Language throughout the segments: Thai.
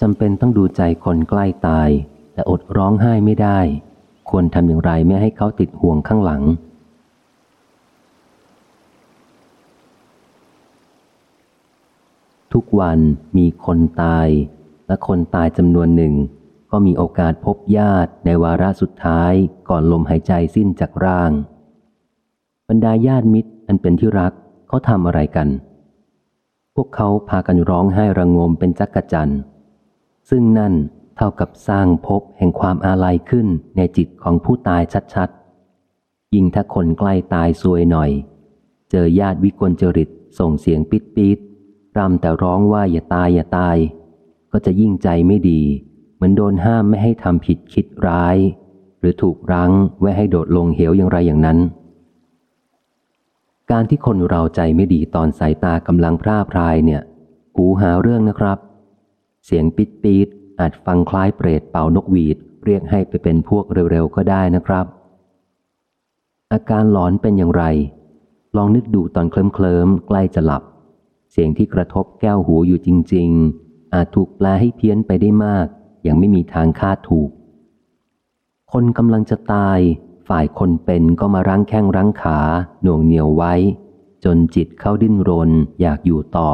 จำเป็นต้องดูใจคนใกล้ตาย แต่อดร้องไห้ไม่ได้ ควรทำอย่างไรไม่ให้เขาติดห่วงข้างหลัง ทุกวันมีคนตาย และคนตายจำนวนหนึ่ง ก็มีโอกาสพบญาติในวาระสุดท้ายก่อนลมหายใจสิ้นจากร่าง บรรดาญาติมิตรอันเป็นที่รักเขาทำอะไรกัน พวกเขาพากันร้องไห้ระงมเป็นจักกะจันทร์ ซึ่งนั่นเท่ากับสร้างภพแห่งความอาลัยขึ้นในจิตของผู้ตายชัดๆ ยิ่งถ้าคนใกล้ตายซวยหน่อย เจอญาติวิกลจริตส่งเสียงปิดปิดรำแต่ร้องว่าอย่าตายอย่าตาย ก็จะยิ่งใจไม่ดี เหมือนโดนห้ามไม่ให้ทำผิดคิดร้าย หรือถูกรั้งไว้ให้โดดลงเหวอย่างไรอย่างนั้น การที่คนเราใจไม่ดีตอนสายตากำลังพร่าพรายเนี่ยหูหาเรื่องนะครับ เสียงปิดปีดอาจฟังคล้ายเปรตเป่านกหวีด เรียกให้ไปเป็นพวกเร็วๆก็ได้นะครับ อาการหลอนเป็นอย่างไร ลองนึกดูตอนเคลิ้มเคลิมใกล้จะหลับ เสียงที่กระทบแก้วหูอยู่จริง ๆ อาจถูกแปลให้เพี้ยนไปได้มากย่างไม่มีทางคาดถูก คนกำลังจะตาย ฝ่ายคนเป็นก็มารั้งแข้งรั้งขา หน่วงเหนียวไว้ จนจิตเข้าดิ้นรนอยากอยู่ต่อ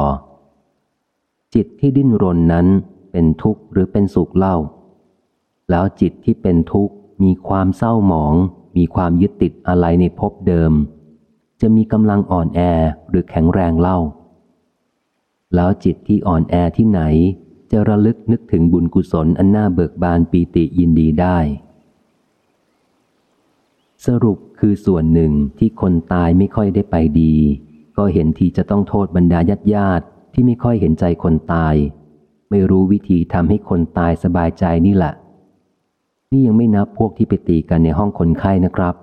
จิตที่ดิ้นรนนั้นเป็นทุกข์หรือเป็นสุขเล่า แล้วจิตที่เป็นทุกข์มีความเศร้าหมอง มีความยึดติดอะไรในภพเดิม จะมีกำลังอ่อนแอหรือแข็งแรงเล่า แล้วจิตที่อ่อนแอที่ไหน จะระลึกนึกถึงบุญกุศลอันน่าเบิกบานปีติยินดีได้ สรุปคือส่วนหนึ่งที่คนตายไม่ค่อยได้ไปดี ก็เห็นทีจะต้องโทษบรรดาญาติญาติ ที่ไม่ค่อยเห็นใจคนตาย ไม่รู้วิธีทำให้คนตายสบายใจนี่แหละ นี่ยังไม่นับพวกที่ไปตีกันในห้องคนไข้นะครับ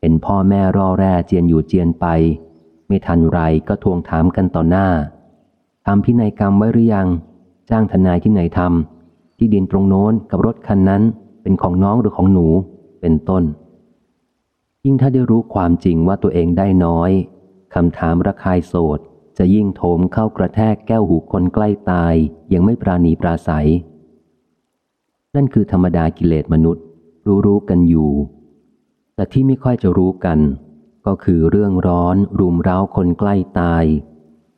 เห็นพ่อแม่รอแร่เจียนอยู่เจียนไป ไม่ทันไรก็ทวงถามกันต่อหน้าทำพินัยกรรมไว้หรือยัง จ้างทนายที่ไหนทำที่ดินตรงโน้นกับรถคันนั้นเป็นของน้องหรือของหนู เป็นต้น ยิ่งถ้าได้รู้ความจริงว่าตัวเองได้น้อยคำถามระคายโสด จะยิ่งโถมเข้ากระแทกแก้วหูคนใกล้ตายยังไม่ปราณีปราศัย นั่นคือธรรมดากิเลสมนุษย์ รู้รู้กันอยู่ แต่ที่ไม่ค่อยจะรู้กัน ก็คือเรื่องร้อนรุมเร้าคนใกล้ตาย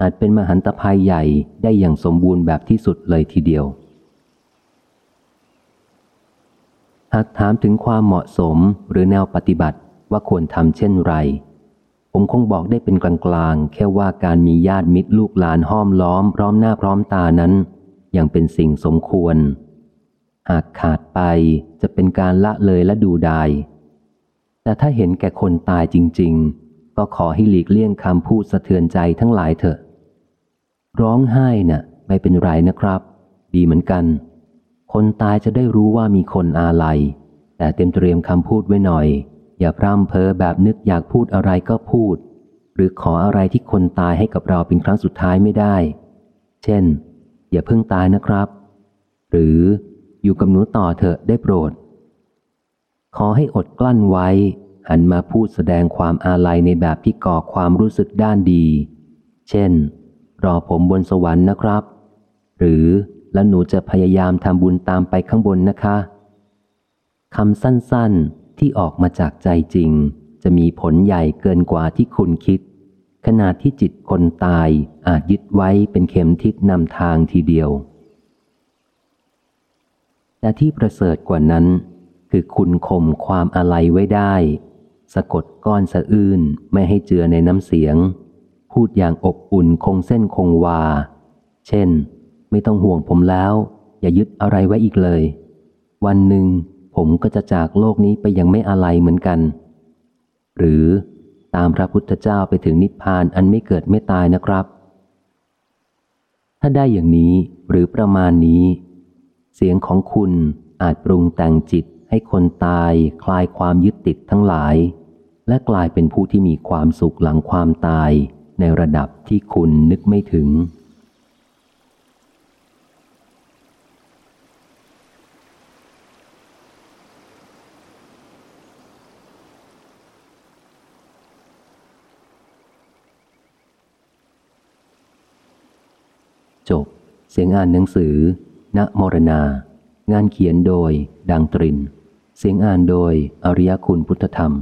อาจเป็นมหันตภัยใหญ่ได้อย่างสมบูรณ์แบบที่สุดเลยทีเดียว หากถามถึงความเหมาะสมหรือแนวปฏิบัติว่าควรทำเช่นไร ผมคงบอกได้เป็นกลางๆ แค่ว่าการมีญาติมิตรลูกหลานห้อมล้อมพร้อมหน้าพร้อมตานั้น ยังเป็นสิ่งสมควร หากขาดไปจะเป็นการละเลยและดูดาย แต่ถ้าเห็นแก่คนตายจริง ๆ ก็ขอให้หลีกเลี่ยงคำพูดสะเทือนใจทั้งหลายเถอะ ร้องไห้นะ่ะ ไม่เป็นไรนะครับ ดีเหมือนกัน คนตายจะได้รู้ว่ามีคนอาลัย แต่เต็มเตรียมคำพูดไว้หน่อย อย่าพร่ำเพ้อแบบนึกอยากพูดอะไรก็พูด หรือขออะไรที่คนตายให้กับเราเป็นครั้งสุดท้ายไม่ได้ เช่น อย่าเพิ่งตายนะครับ หรืออยู่กับหนูต่อเถอะได้โปรด ขอให้อดกลั้นไว้ หันมาพูดแสดงความอาลัยในแบบที่ก่อความรู้สึกด้านดี เช่น รอผมบนสวรรค์นะครับ หรือแล้วหนูจะพยายามทำบุญตามไปข้างบนนะคะคำสั้นๆ ที่ออกมาจากใจจริง จะมีผลใหญ่เกินกว่าที่คุณคิด ขนาดที่จิตคนตายอาจยึดไว้เป็นเข็มทิศนำทางทีเดียว แต่ที่ประเสริฐกว่านั้น คือคุณข่มความอะไรไว้ได้ สะกดก้อนสะอื้นไม่ให้เจือในน้ำเสียง พูดอย่างอบอุ่นคงเส้นคงวา เช่น ไม่ต้องห่วงผมแล้ว อย่ายึดอะไรไว้อีกเลย วันหนึ่ง ผมก็จะจากโลกนี้ไปยังไม่อะไรเหมือนกัน หรือตามพระพุทธเจ้าไปถึงนิพพานอันไม่เกิดไม่ตายนะครับ ถ้าได้อย่างนี้หรือประมาณนี้ เสียงของคุณอาจปรุงแต่งจิตให้คนตายคลายความยึดติดทั้งหลาย และกลายเป็นผู้ที่มีความสุขหลังความตายในระดับที่คุณนึกไม่ถึง จบ เสียงอ่านหนังสือ ณมรณา งานเขียนโดย ดังตริน เสียงอ่านโดย อริยคุณพุทธธรรม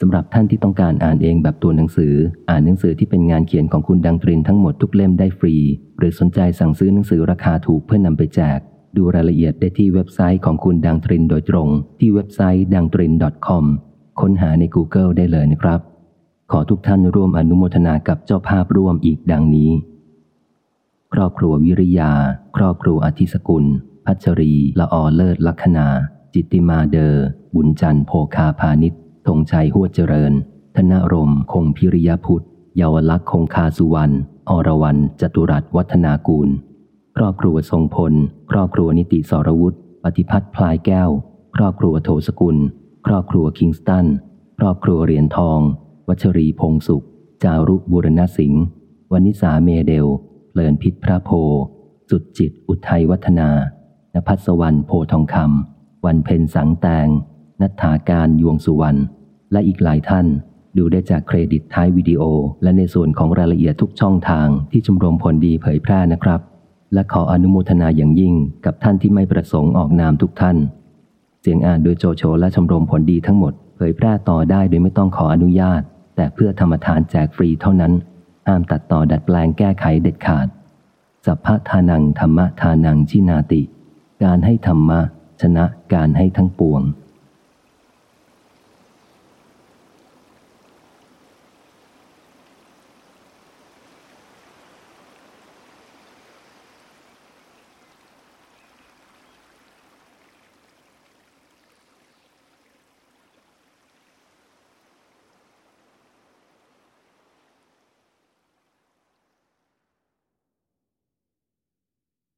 สำหรับท่านที่ต้องการอ่านเองแบบตัวหนังสือ อ่านหนังสือที่เป็นงานเขียนของคุณดังตรินทั้งหมดทุกเล่มได้ฟรี หรือสนใจสั่งซื้อหนังสือราคาถูกเพื่อนนำไปแจก ดูรายละเอียดได้ที่เว็บไซต์ของคุณดังตรินโดยตรง ที่เว็บไซต์ดังตริน .com ค้นหาใน Google ได้เลยนะครับ ขอทุกท่านร่วมอนุโมทนากับเจ้าภาพร่วมอีกดังนี้ ครอบครัววิริยา ครอบครัวอธิสกุล พัชรี ละออเลิศลัคนา จิตติมาเดอบุญจันทร์โภคาพาณิชธงชัยหัวเจริญ ธนรม คงพิริยพุทธเยาวลักษณ์คงคาสุวรรณ อรวรรณจตุรัสวัฒนากูล ครอบครัวทรงพล ครอบครัวนิติสรวุฒิปฏิพัฒน์พลายแก้ว ครอบครัวโถสกุล ครอบครัวคิงสตัน ครอบครัวเหรียญทอง วัชรีพงสุข จารุบุรณสิงห์วนิสาเมเดล เลินพิษพระโพ สุดจิตอุทัยวัฒนานภัสวรรณโพทองคำวันเพ็ญสังแตง นัทธาการยวงสุวรรณและอีกหลายท่านดูได้จากเครดิตท้ายวิดีโอ และในส่วนของรายละเอียดทุกช่องทางที่ชมรมผลดีเผยแพร่นะครับ และขออนุโมทนาอย่างยิ่งกับท่านที่ไม่ประสงค์ออกนามทุกท่าน เสียงอ่านโดยโจโฉและชมรมผลดีทั้งหมด เผยแพร่ต่อได้โดยไม่ต้องขออนุญาต แต่เพื่อธรรมทานแจกฟรีเท่านั้น ห้ามตัดต่อดัดแปลงแก้ไขเด็ดขาดสัพพะทานังธรรมทานังชินาติ การให้ธรรมะชนะการให้ทั้งปวง